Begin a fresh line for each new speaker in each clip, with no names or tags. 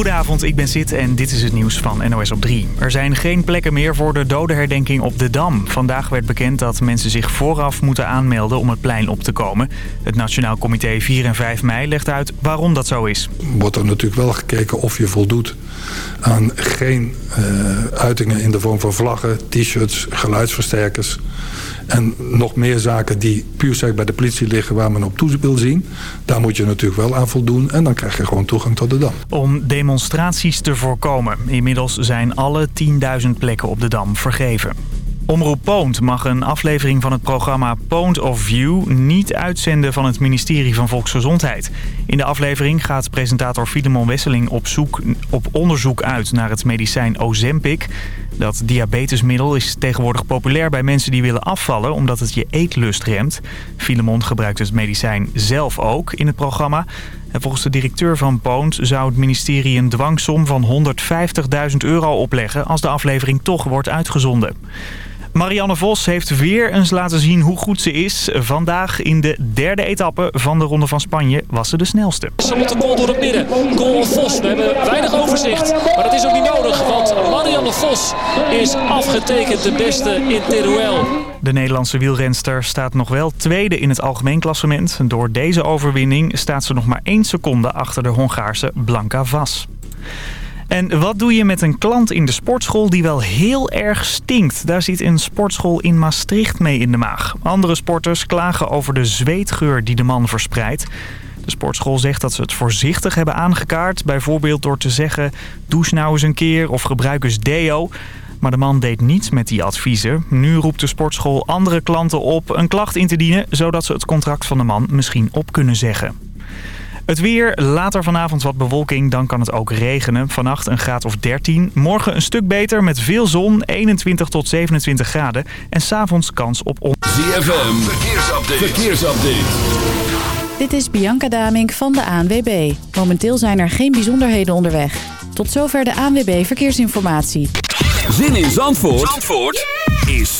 Goedenavond, ik ben Sid en dit is het nieuws van NOS op 3. Er zijn geen plekken meer voor de dodenherdenking op de Dam. Vandaag werd bekend dat mensen zich vooraf moeten aanmelden om het plein op te komen. Het Nationaal Comité 4 en 5 mei legt uit waarom dat zo is.
Wordt er natuurlijk wel gekeken of je voldoet aan geen uh, uitingen in de vorm van vlaggen, t-shirts, geluidsversterkers... En nog meer zaken die puur zeg bij de politie liggen waar men op toe wil zien. Daar moet je natuurlijk wel aan voldoen en dan krijg je gewoon toegang tot de Dam.
Om demonstraties te voorkomen. Inmiddels zijn alle 10.000 plekken op de Dam vergeven. Omroep Poont mag een aflevering van het programma Poont of View niet uitzenden van het ministerie van Volksgezondheid. In de aflevering gaat presentator Filemon Wesseling op, zoek, op onderzoek uit naar het medicijn Ozempic. Dat diabetesmiddel is tegenwoordig populair bij mensen die willen afvallen omdat het je eetlust remt. Filemon gebruikt het medicijn zelf ook in het programma. En volgens de directeur van Poont zou het ministerie een dwangsom van 150.000 euro opleggen als de aflevering toch wordt uitgezonden. Marianne Vos heeft weer eens laten zien hoe goed ze is. Vandaag in de derde etappe van de Ronde van Spanje was ze de snelste.
Charlotte Kool door het midden. Kool Vos. We hebben weinig overzicht. Maar dat is ook niet nodig. Want Marianne Vos is afgetekend de beste in Teruel.
De Nederlandse wielrenster staat nog wel tweede in het algemeen klassement. Door deze overwinning staat ze nog maar één seconde achter de Hongaarse Blanca Vas. En wat doe je met een klant in de sportschool die wel heel erg stinkt? Daar zit een sportschool in Maastricht mee in de maag. Andere sporters klagen over de zweetgeur die de man verspreidt. De sportschool zegt dat ze het voorzichtig hebben aangekaart. Bijvoorbeeld door te zeggen, douche nou eens een keer of gebruik eens deo. Maar de man deed niets met die adviezen. Nu roept de sportschool andere klanten op een klacht in te dienen... zodat ze het contract van de man misschien op kunnen zeggen. Het weer, later vanavond wat bewolking, dan kan het ook regenen. Vannacht een graad of 13. Morgen een stuk beter met veel zon, 21 tot 27 graden. En s'avonds kans op... On
ZFM, verkeersupdate. verkeersupdate.
Dit is Bianca Damink van de ANWB. Momenteel zijn er geen bijzonderheden onderweg. Tot zover de ANWB Verkeersinformatie.
Zin in Zandvoort, Zandvoort is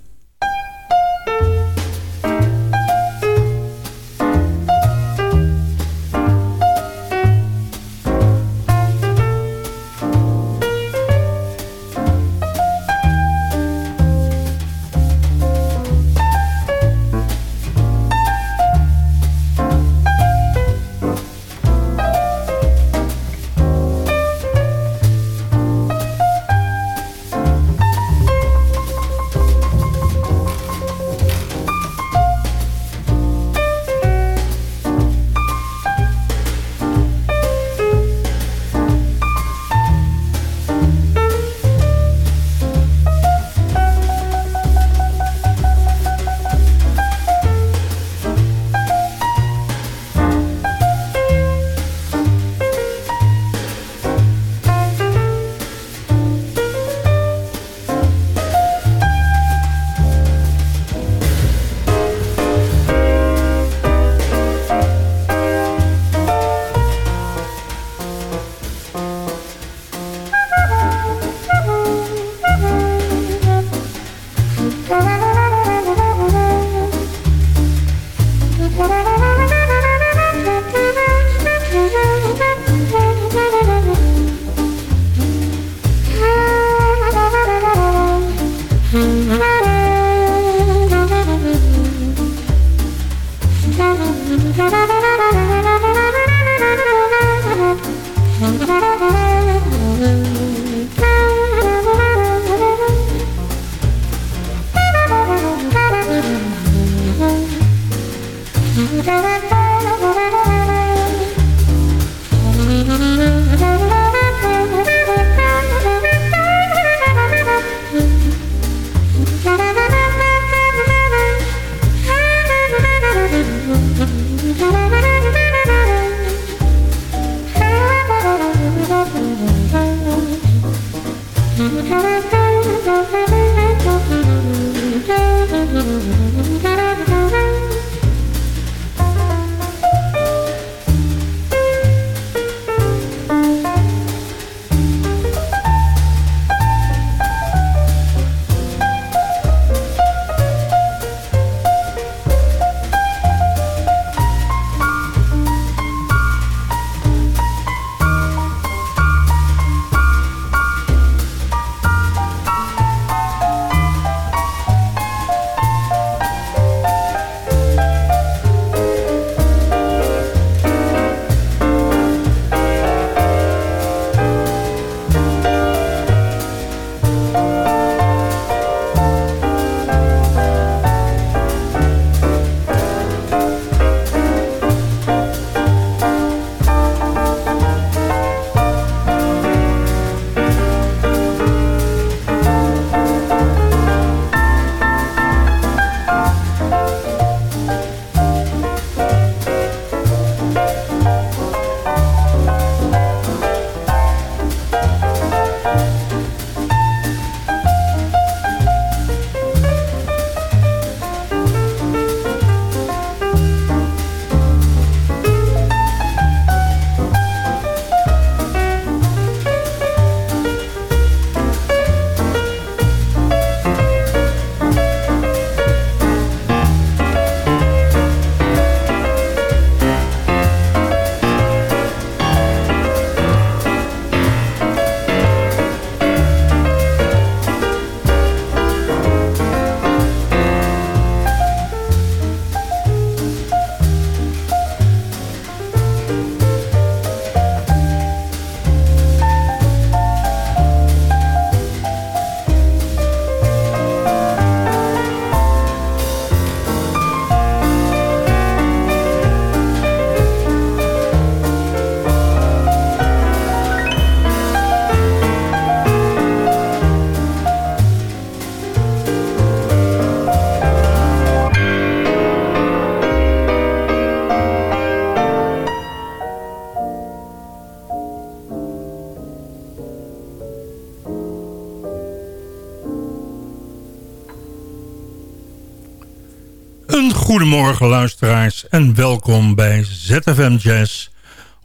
Goedemorgen luisteraars en welkom bij ZFM Jazz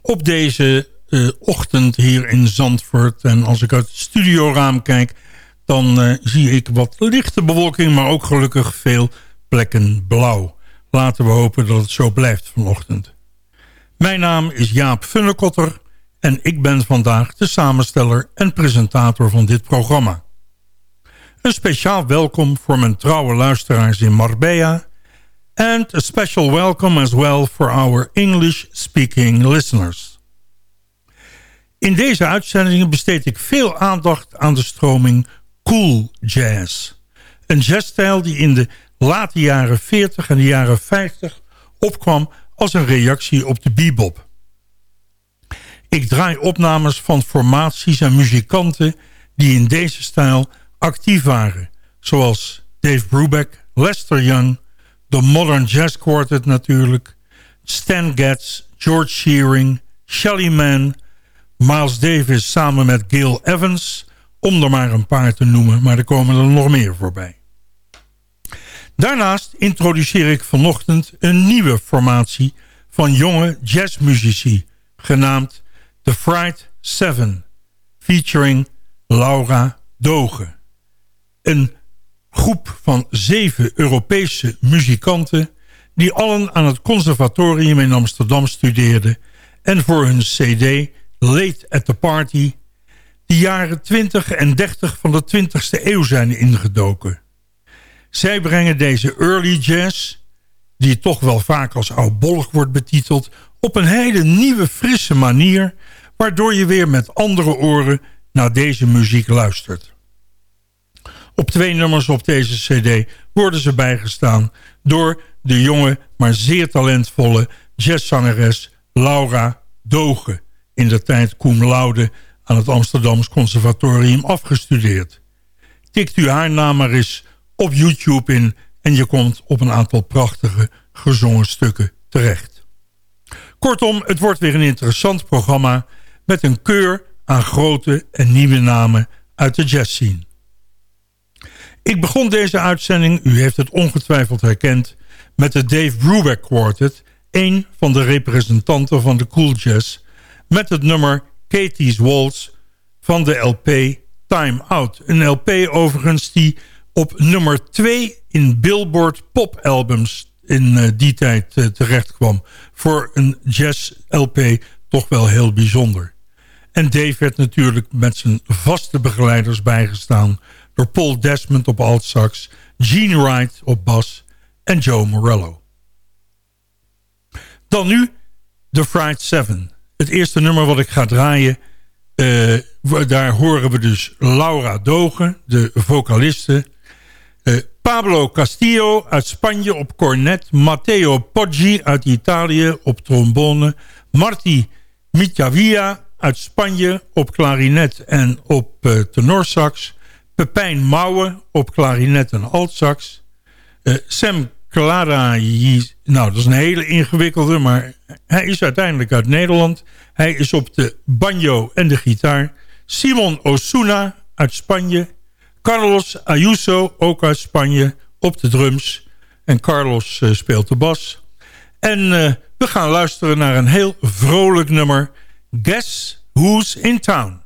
op deze uh, ochtend hier in Zandvoort. En als ik uit het studioraam kijk, dan uh, zie ik wat lichte bewolking, maar ook gelukkig veel plekken blauw. Laten we hopen dat het zo blijft vanochtend. Mijn naam is Jaap Funnekotter en ik ben vandaag de samensteller en presentator van dit programma. Een speciaal welkom voor mijn trouwe luisteraars in Marbella... and a special welcome as well for our English-speaking listeners. In deze uitzendingen besteed ik veel aandacht aan de stroming cool jazz. Een jazzstijl die in de late jaren 40 en de jaren 50 opkwam als een reactie op de bebop. Ik draai opnames van formaties en muzikanten die in deze stijl actief waren. Zoals Dave Brubeck, Lester Young, de Modern Jazz Quartet natuurlijk... Stan Getz, George Shearing, Shelly Mann... Miles Davis samen met Gil Evans... om er maar een paar te noemen, maar er komen er nog meer voorbij. Daarnaast introduceer ik vanochtend een nieuwe formatie... van jonge jazzmuzici, genaamd The Fright Seven... featuring Laura Dogen. Een groep van zeven Europese muzikanten... die allen aan het conservatorium in Amsterdam studeerden... en voor hun cd Late at the Party... de jaren 20 en 30 van de 20e eeuw zijn ingedoken. Zij brengen deze early jazz... die toch wel vaak als oudbollig wordt betiteld... op een hele nieuwe, frisse manier... waardoor je weer met andere oren naar deze muziek luistert. Op twee nummers op deze cd worden ze bijgestaan... door de jonge, maar zeer talentvolle jazzzangeres Laura Dogen... in de tijd cum laude aan het Amsterdams Conservatorium afgestudeerd. Tikt u haar naam maar eens op YouTube in... en je komt op een aantal prachtige gezongen stukken terecht. Kortom, het wordt weer een interessant programma... met een keur aan grote en nieuwe namen uit de jazzscene. Ik begon deze uitzending, u heeft het ongetwijfeld herkend... met de Dave Brubeck Quartet, een van de representanten van de cool jazz... met het nummer Katie's Waltz van de LP Time Out. Een LP overigens die op nummer 2 in Billboard Pop Albums in uh, die tijd uh, terecht kwam. Voor een jazz-LP toch wel heel bijzonder. En Dave werd natuurlijk met zijn vaste begeleiders bijgestaan door Paul Desmond op alt-sax, Gene Wright op bas en Joe Morello. Dan nu The Fried Seven. Het eerste nummer wat ik ga draaien... Uh, daar horen we dus Laura Dogen, de vocaliste... Uh, Pablo Castillo uit Spanje op cornet... Matteo Poggi uit Italië op trombone... Marti Mitjavia uit Spanje op klarinet en op uh, tenorsax... Pepijn Mouwen op klarinet en altsax. Uh, Sam Clara, nou dat is een hele ingewikkelde, maar hij is uiteindelijk uit Nederland. Hij is op de banjo en de gitaar. Simon Osuna uit Spanje. Carlos Ayuso, ook uit Spanje, op de drums. En Carlos uh, speelt de bas. En uh, we gaan luisteren naar een heel vrolijk nummer. Guess Who's in Town.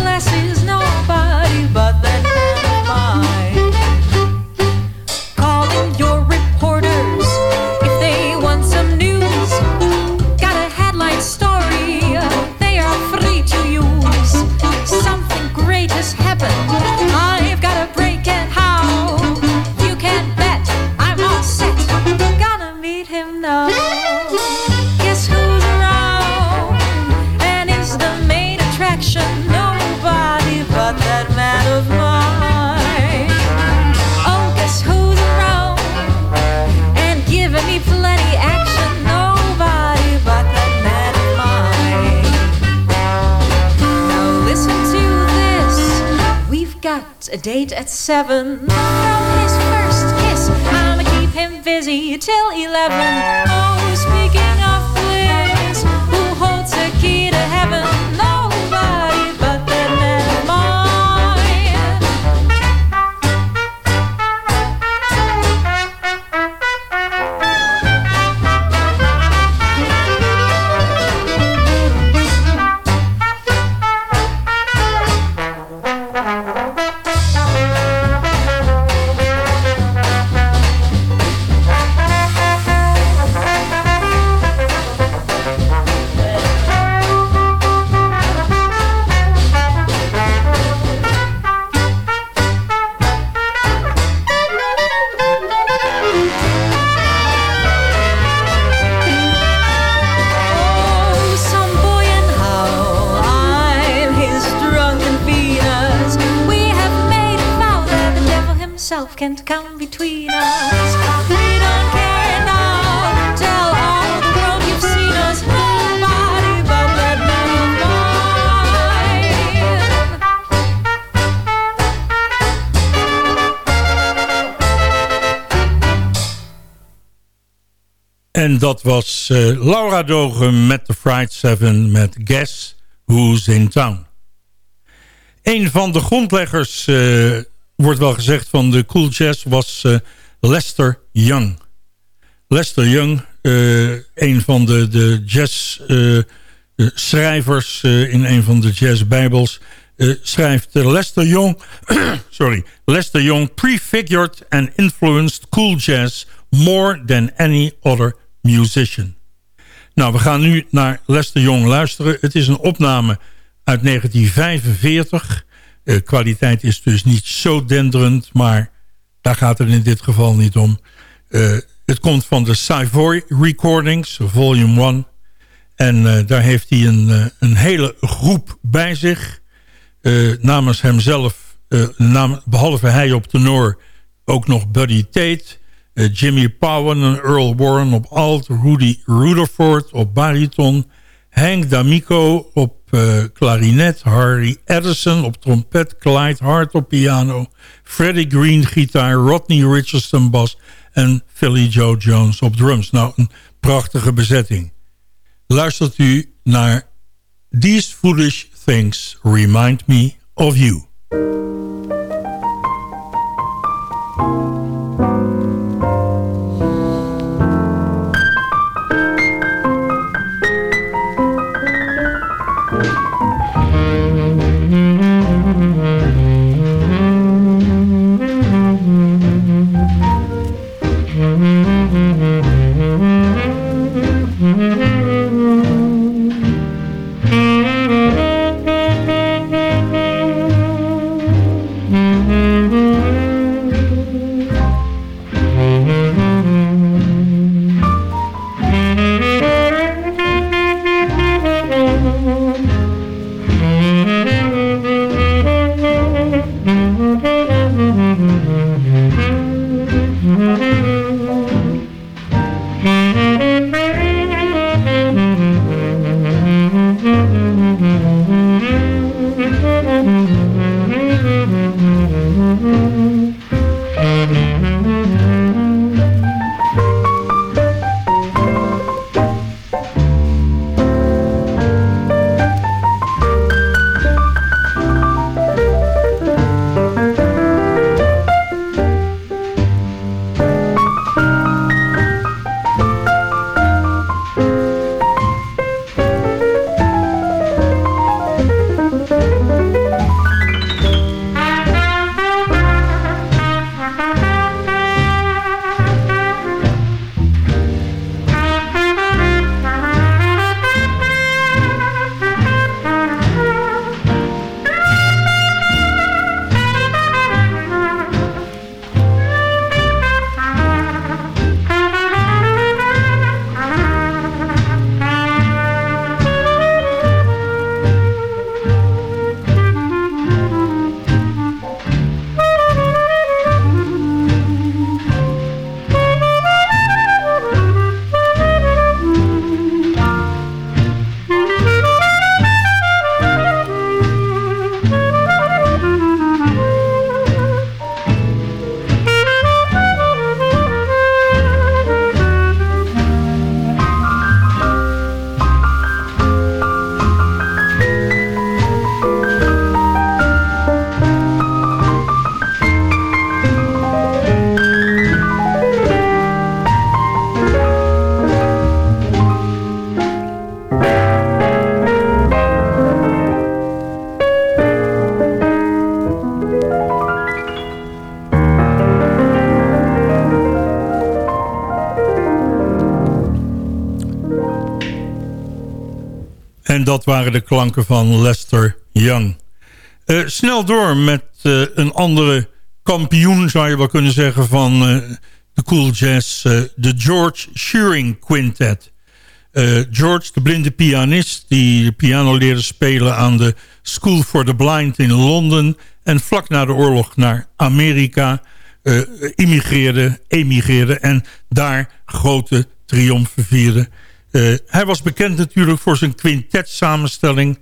glasses date at seven. From his first kiss, I'ma keep him busy till eleven. Oh, speaking of
En dat was eh, Laura Dogen met de Fried Seven met Guess Who's in Town. Een van de grondleggers, eh, wordt wel gezegd, van de cool jazz was eh, Lester Young. Lester Young, een van de, de jazz schrijvers eh, in een van de jazzbijbels... eh, schrijft Lester Young, sorry, Lester Young prefigured and influenced cool jazz more than any other musician. Nou, we gaan nu naar Lester Young luisteren. Het is een opname uit 1945. De kwaliteit is dus niet zo denderend, maar daar gaat het in dit geval niet om. Eh, het komt van de Savoy Recordings, volume 1. En eh, daar heeft hij een, eh, een hele groep bij zich. Eh, namens hemzelf, eh, behalve hij op tenor, ook nog Buddy Tate... eh, Jimmy Powen en Earl Warren op alt... Rudy Rutherford op bariton... Hank D'Amico op eh, klarinet... Harry Edison op trompet... Clyde Hart op piano... Freddie Green gitaar... Rodney Richardson bas... en Philly Joe Jones op drums. Nou, een prachtige bezetting. Luistert u naar These Foolish Things Remind Me of You. Dat waren de klanken van Lester Young. Uh, snel door met uh, een andere kampioen, zou je wel kunnen zeggen, van uh, de cool jazz. de George Shearing Quintet. George, de blinde pianist, die de piano leerde spelen aan de School for the Blind in Londen. En vlak na de oorlog naar Amerika immigreerde, emigreerde en daar grote triomfen vierde. Hij was bekend natuurlijk voor zijn quintet samenstelling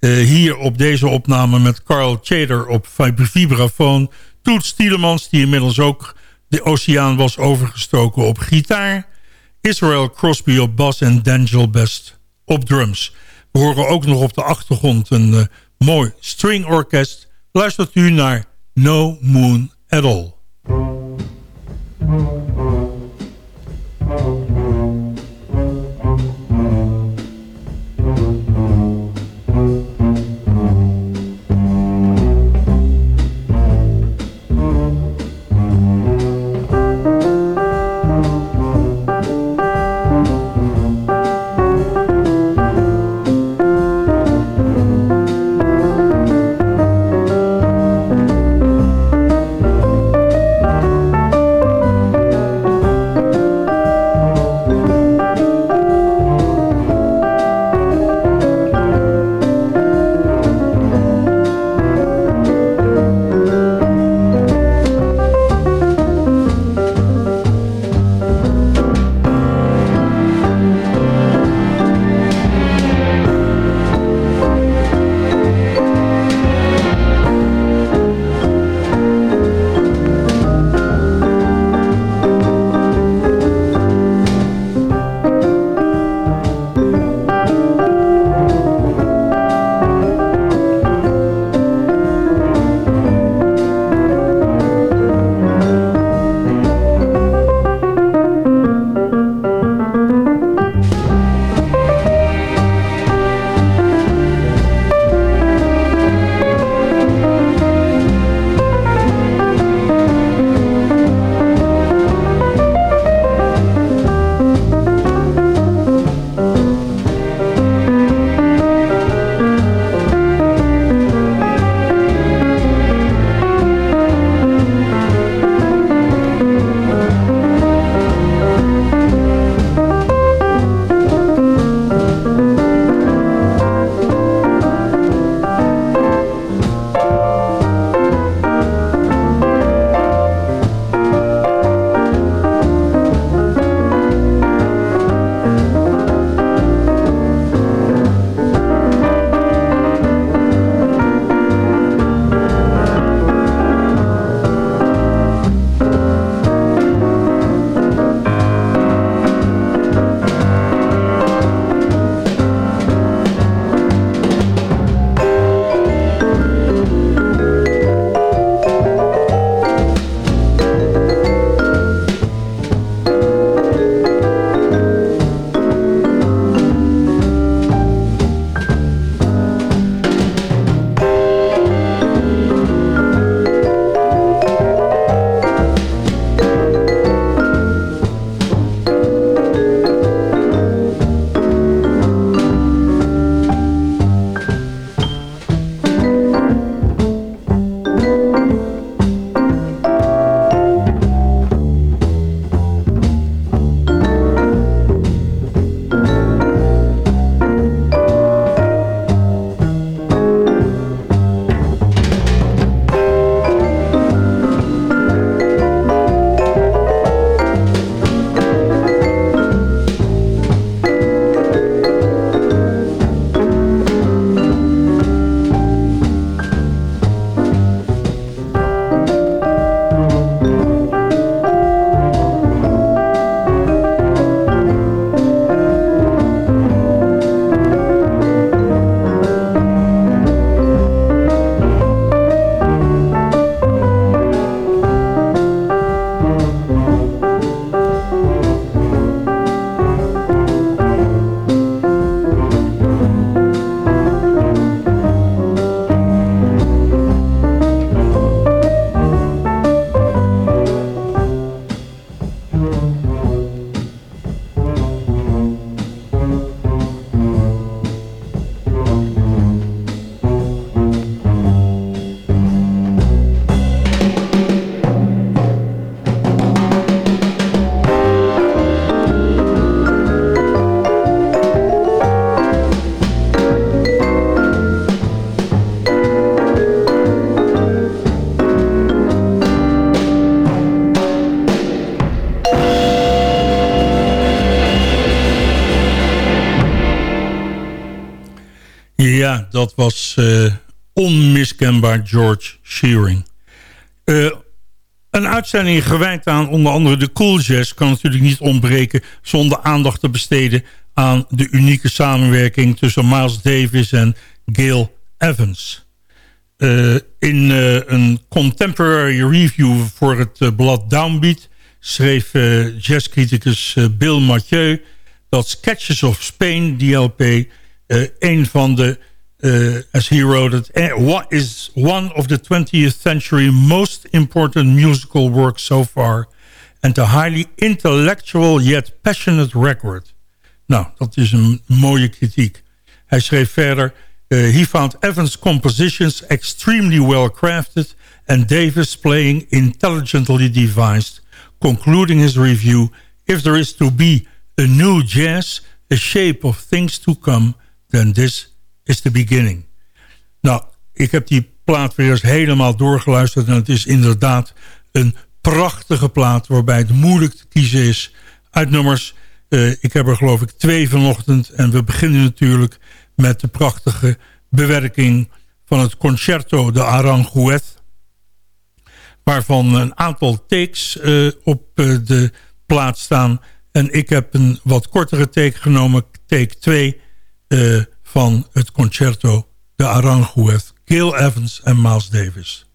uh, hier op deze opname met Carl Chader op vibrafoon. Toet Stielemans, die inmiddels ook de oceaan was overgestoken op gitaar. Israel Crosby op bas en Dangel Best op drums. We horen ook nog op de achtergrond een uh, mooi stringorkest. Luistert u naar No Moon at All. George Shearing. Uh, een uitzending gewijd aan onder andere de Cool Jazz... kan natuurlijk niet ontbreken zonder aandacht te besteden... aan de unieke samenwerking tussen Miles Davis en Gail Evans. Uh, in een contemporary review voor het blad Downbeat... schreef jazzcriticus Bill Mathieu dat Sketches of Spain, DLP, een van de, as he wrote it, eh, what is one of the 20th century most important musical works so far, and a highly intellectual yet passionate record. Nou, dat is een mooie kritiek. Hij schreef verder, uh, he found Evans' compositions extremely well crafted and Davis playing intelligently devised, concluding his review, if there is to be A new jazz, a shape of things to come, then this is the beginning. Nou, ik heb die plaat weer eens helemaal doorgeluisterd... en het is inderdaad een prachtige plaat... waarbij het moeilijk te kiezen is uit nummers. Uh, ik heb er geloof ik twee vanochtend... en we beginnen natuurlijk met de prachtige bewerking... van het Concerto de Aranjuez... waarvan een aantal takes uh, op uh, de plaat staan... En ik heb een wat kortere take genomen, take 2 uh, eh, van het concerto de Aranjuez, Gail Evans en Miles Davis.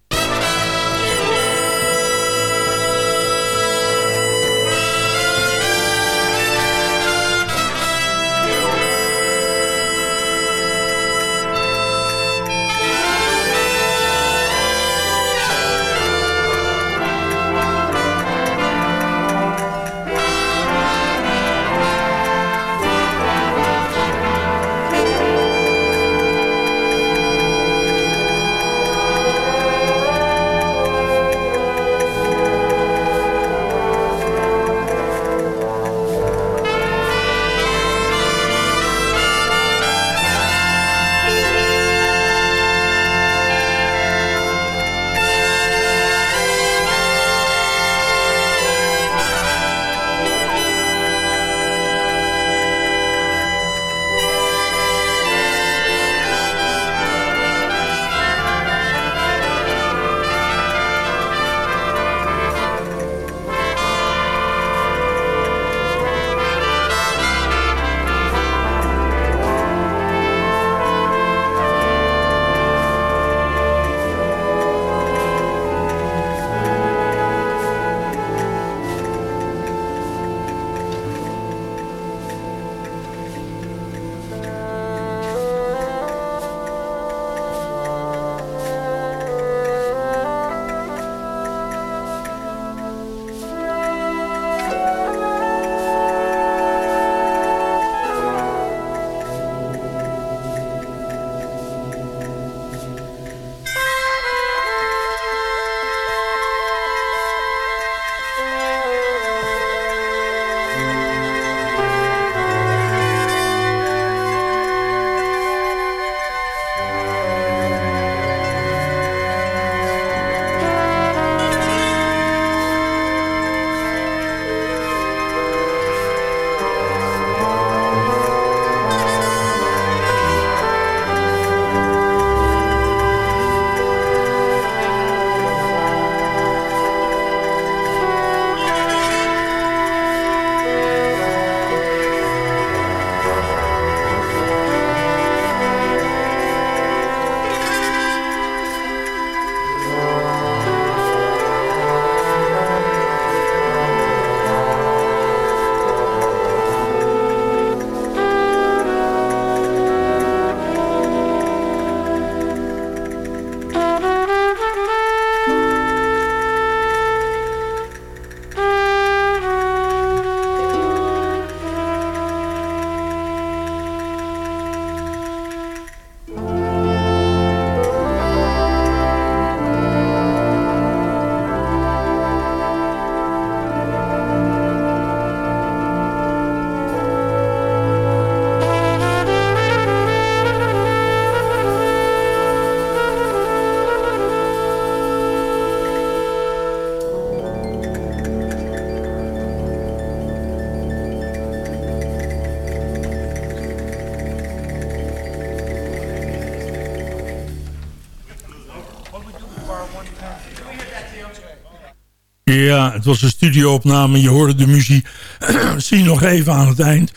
Ja, het was een studioopname. Je hoorde de muziek. Zie nog even aan het eind.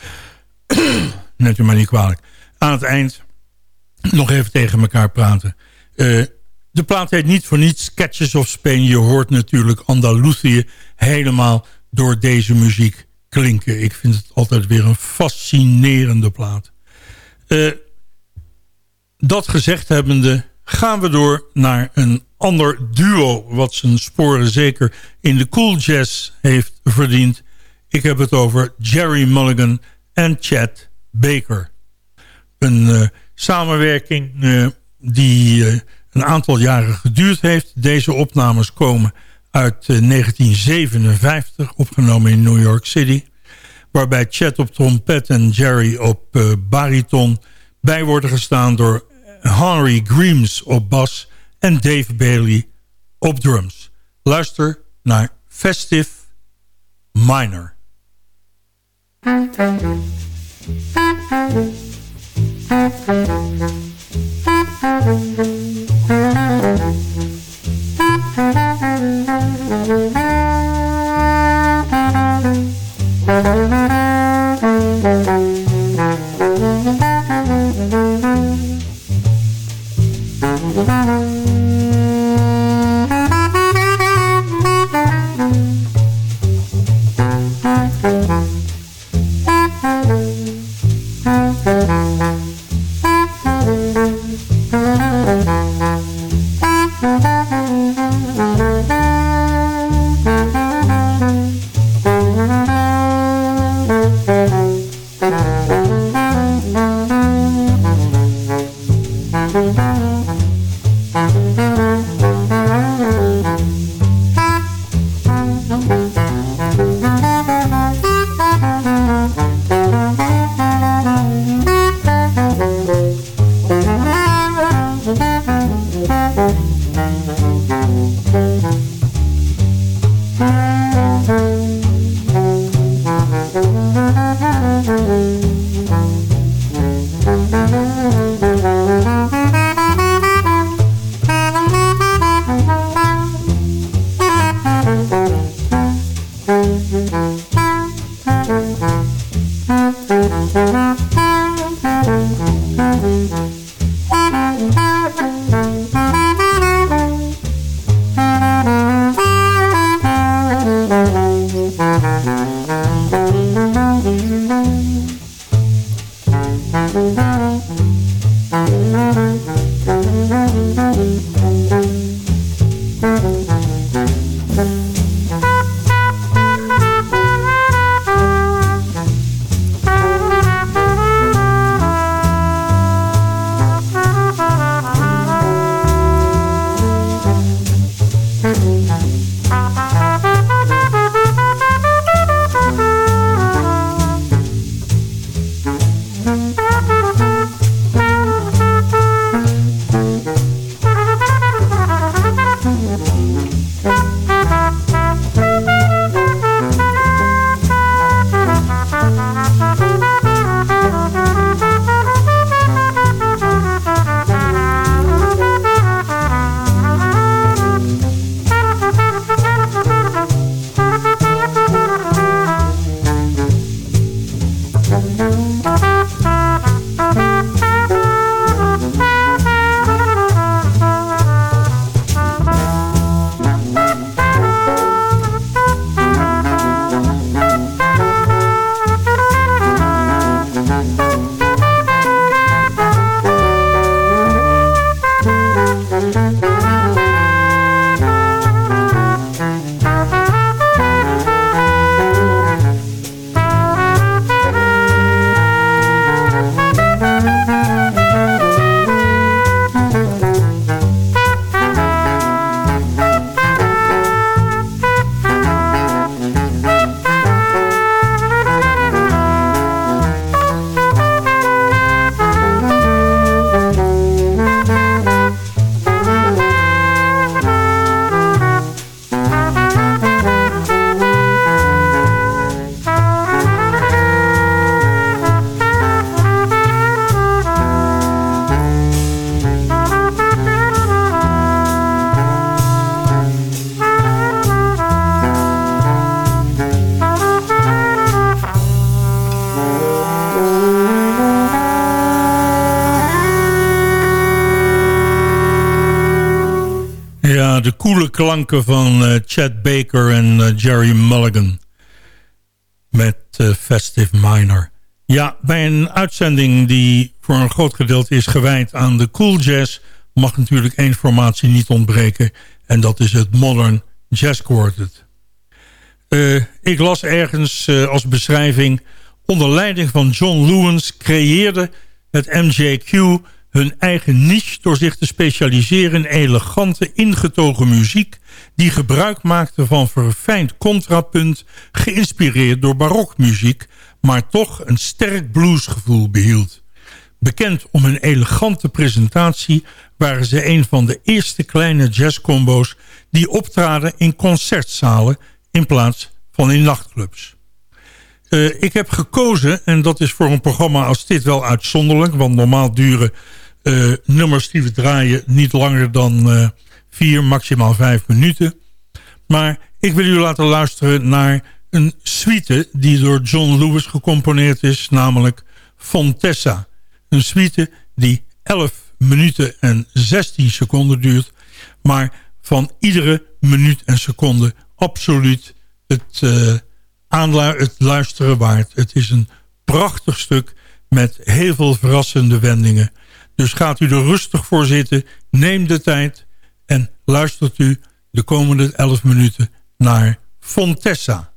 Net u maar niet kwalijk. Aan het eind nog even tegen elkaar praten. Uh, de plaat heet niet voor niets Sketches of Spain. Je hoort natuurlijk Andalusië helemaal door deze muziek klinken. Ik vind het altijd weer een fascinerende plaat. Uh, dat gezegd hebbende gaan we door naar een ander duo... wat zijn sporen zeker in de cool jazz heeft verdiend. Ik heb het over Jerry Mulligan en Chad Baker. Een uh, samenwerking uh, die uh, een aantal jaren geduurd heeft. Deze opnames komen uit 1957, opgenomen in New York City. Waarbij Chad op trompet en Jerry op bariton bij worden gestaan door Henry Grimes op bas en Dave Bailey op drums. Luister naar Festive Minor. De koele klanken van uh, Chad Baker en uh, Jerry Mulligan. Met uh, Festive Minor. Ja, bij een uitzending die voor een groot gedeelte is gewijd aan de cool jazz... mag natuurlijk één formatie niet ontbreken. En dat is het Modern Jazz Quartet. ik las ergens als beschrijving... onder leiding van John Lewis creëerde het MJQ hun eigen niche door zich te specialiseren in elegante, ingetogen muziek... die gebruik maakte van verfijnd contrapunt, geïnspireerd door barokmuziek... maar toch een sterk bluesgevoel behield. Bekend om hun elegante presentatie waren ze een van de eerste kleine jazzcombo's... die optraden in concertzalen in plaats van in nachtclubs. Uh, ik heb gekozen, en dat is voor een programma als dit wel uitzonderlijk... want normaal duren uh, nummers die we draaien niet langer dan uh, vier, maximaal vijf minuten. Maar ik wil u laten luisteren naar een suite die door John Lewis gecomponeerd is, namelijk Fontessa. Een suite die 11 minuten en 16 seconden duurt, maar van iedere minuut en seconde absoluut het, uh, het luisteren waard. Het is een prachtig stuk met heel veel verrassende wendingen. Dus gaat u er rustig voor zitten, neem de tijd en luistert u de komende 11 minuten naar Fontessa.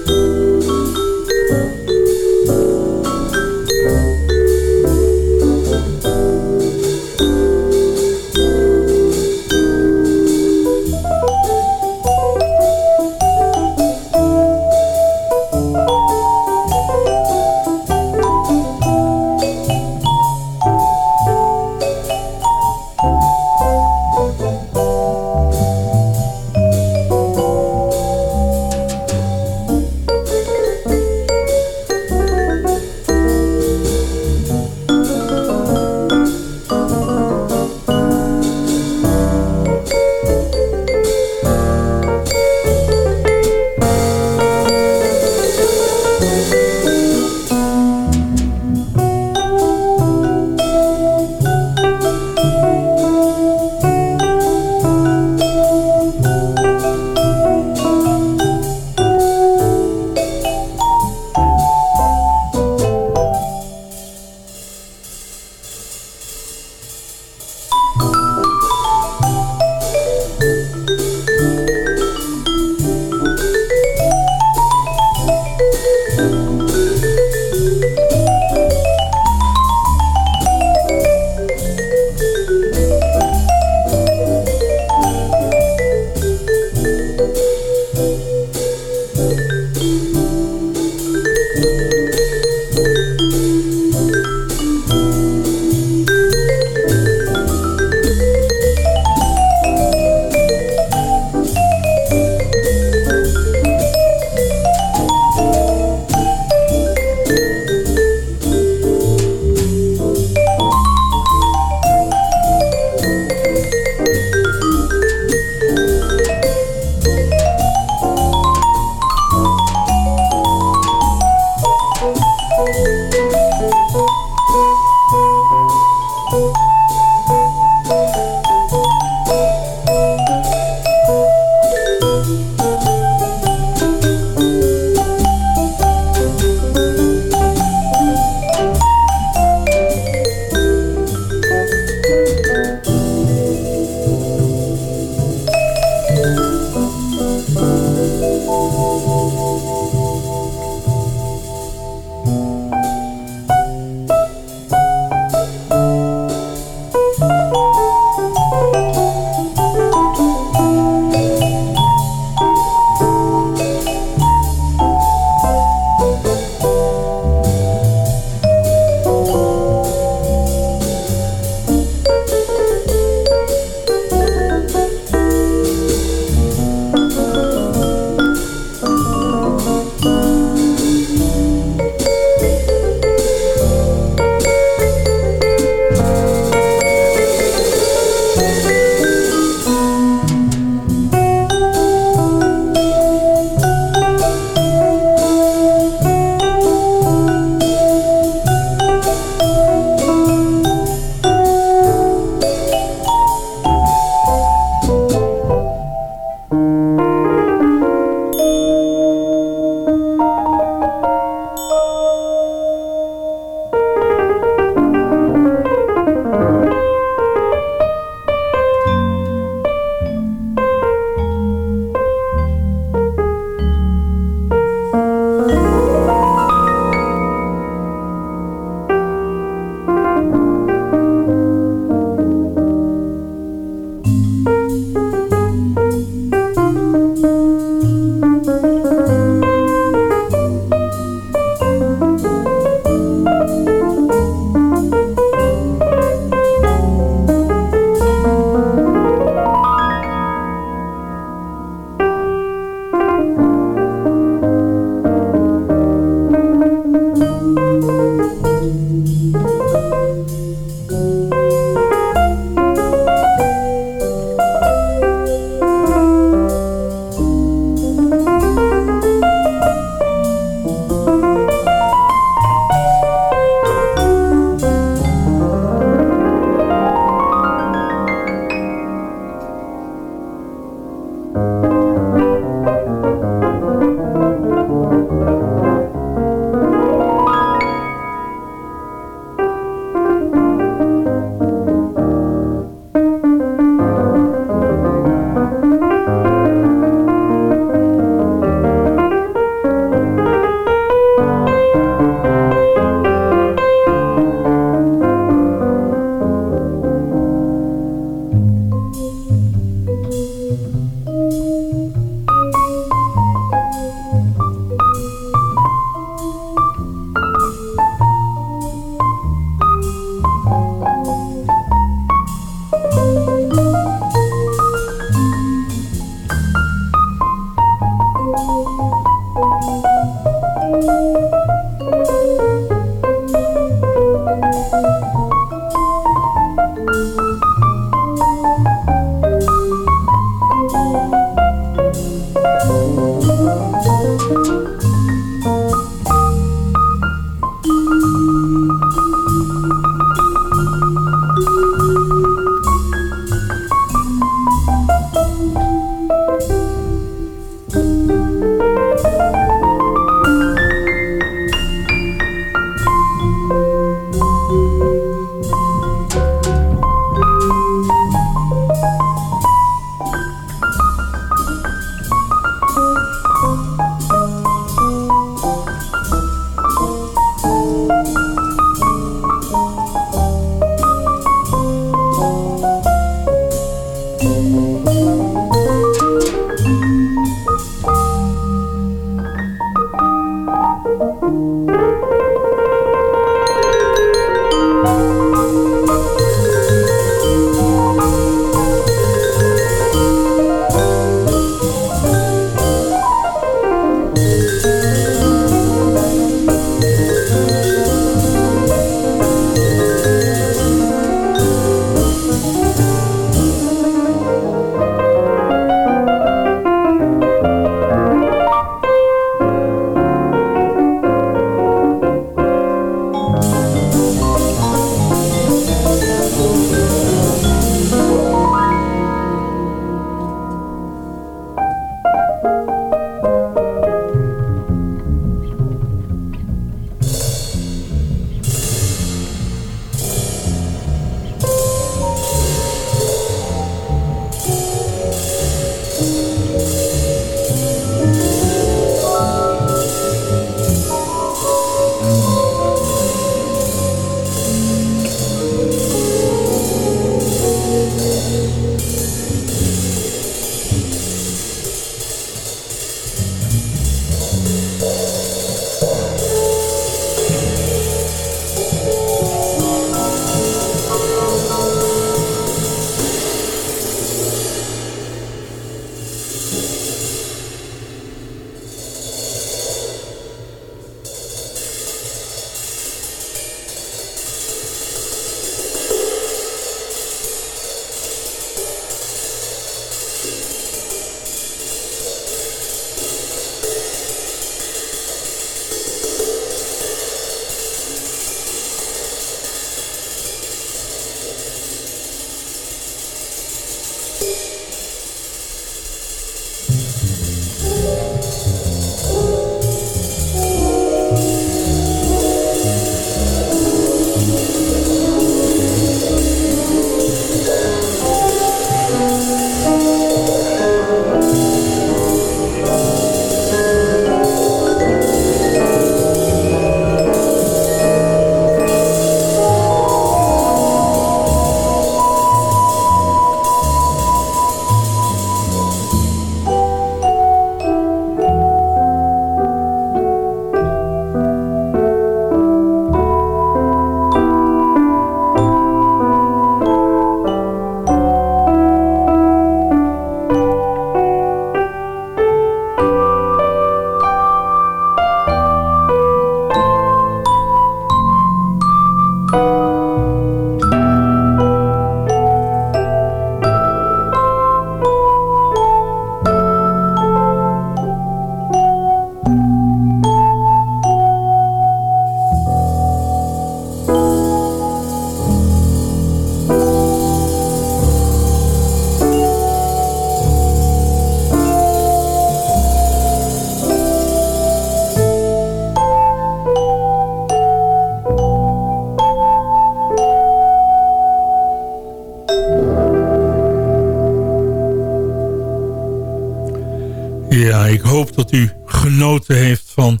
Hoop dat u genoten heeft van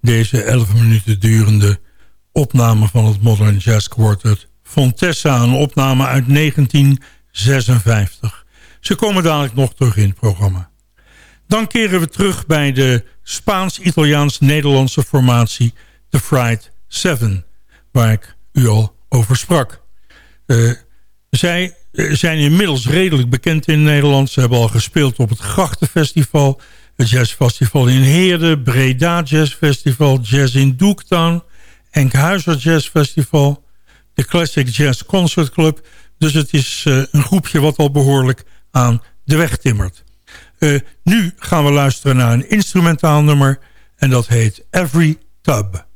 deze 11 minuten durende opname van het Modern Jazz Quartet. Fontessa, een opname uit 1956. Ze komen dadelijk nog terug in het programma. Dan keren we terug bij de Spaans-Italiaans-Nederlandse formatie The Fried Seven, waar ik u al over sprak. Uh, zij eh, zijn inmiddels redelijk bekend in Nederland. Ze hebben al gespeeld op het Grachtenfestival, het Jazzfestival in Heerde, Breda Jazzfestival, Jazz in Doektown, Enkhuizer Jazzfestival, de Classic Jazz Concert Club. Dus het is uh, een groepje wat al behoorlijk aan de weg timmert. Uh, nu gaan we luisteren naar een instrumentaal nummer en dat heet Every Tub.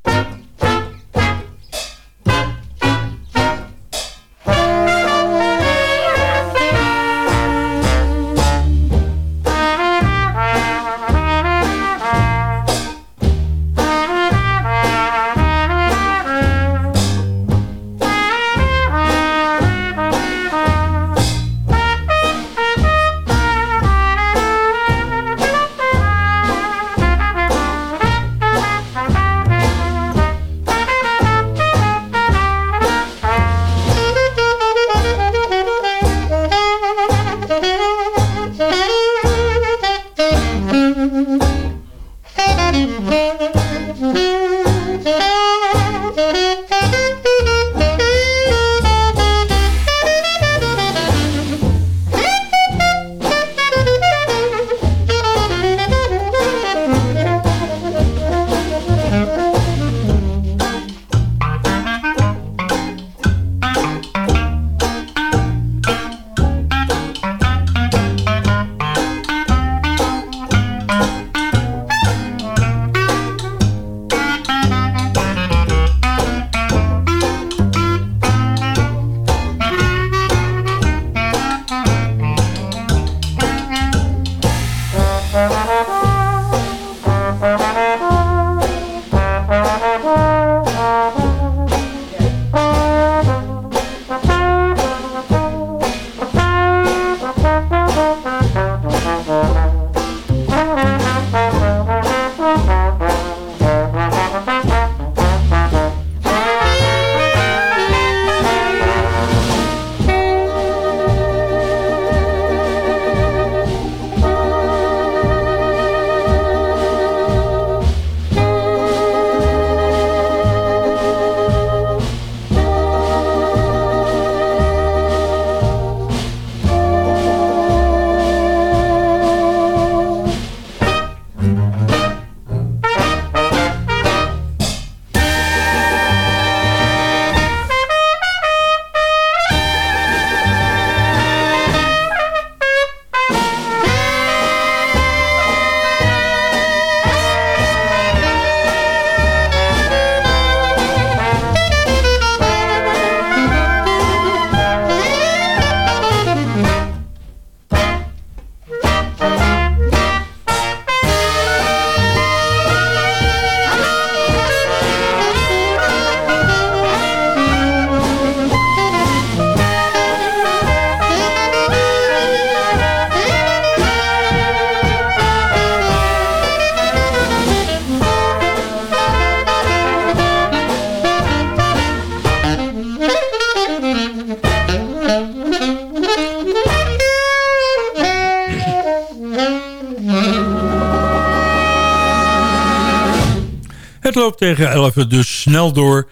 Tegen 11 dus snel door.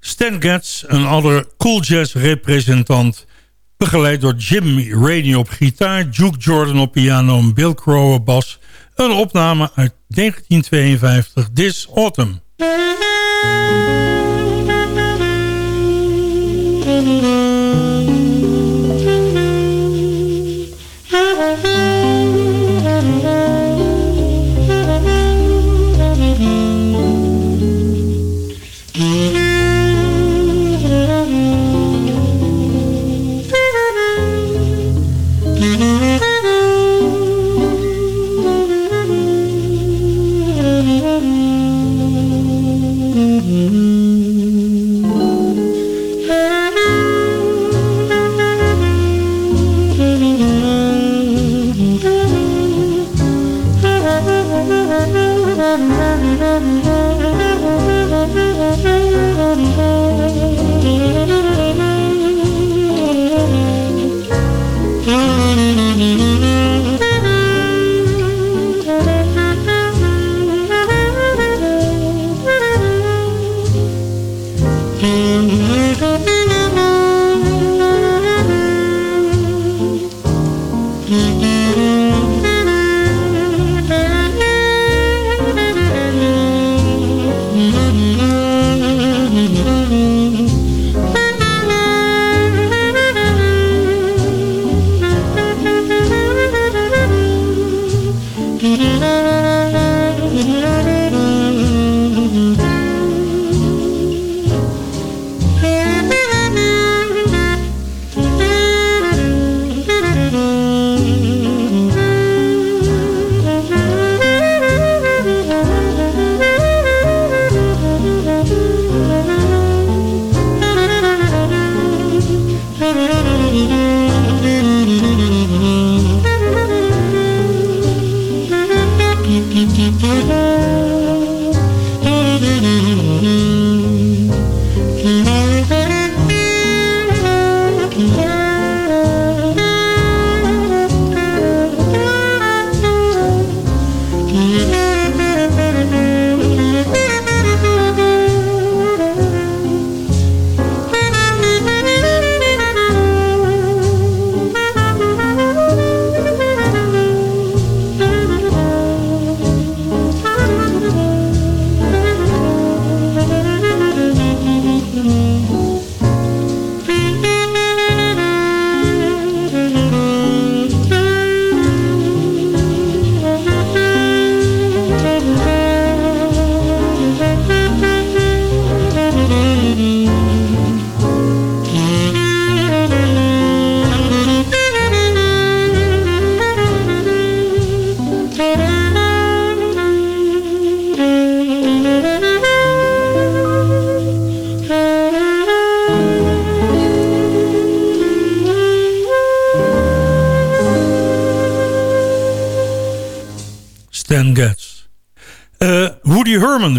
Stan Getz, een andere cool jazz representant... begeleid door Jim Rainey op gitaar... Duke Jordan op piano en Bill Crow op bas... een opname uit 1952, This Autumn.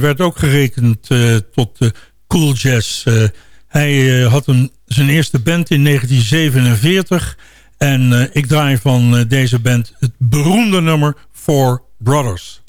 Werd ook gerekend uh, tot de cool jazz. Uh, hij had een, zijn eerste band in 1947. En ik draai van deze band het beroemde nummer Four Brothers.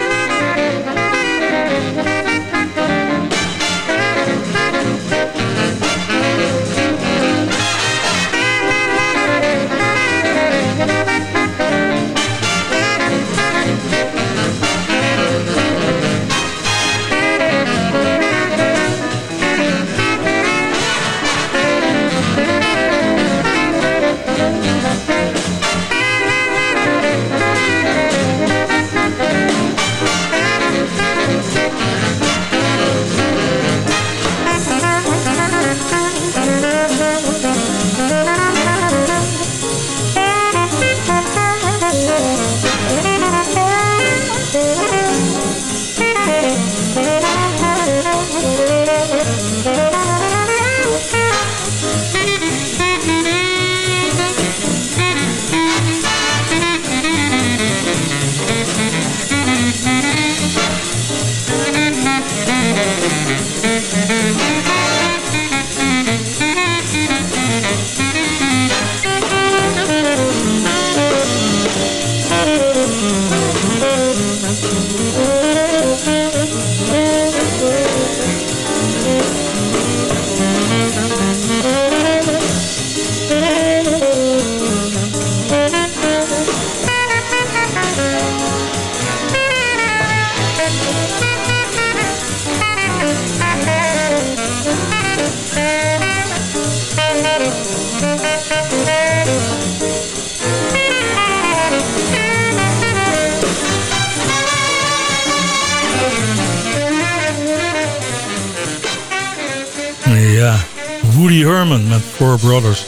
Woody Herman met Four Brothers.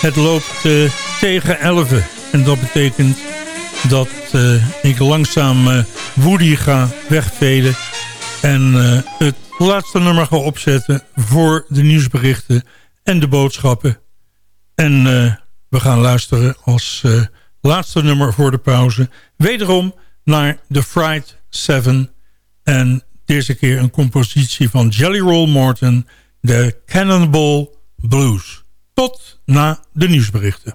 Het loopt uh, tegen 11 en dat betekent dat uh, ik langzaam uh, Woody ga wegvelen en het laatste nummer ga opzetten voor de nieuwsberichten en de boodschappen. En we gaan luisteren als laatste nummer voor de pauze wederom naar The Fright 7 en Deze keer een compositie van Jelly Roll Morton, de Cannonball Blues. Tot na de nieuwsberichten.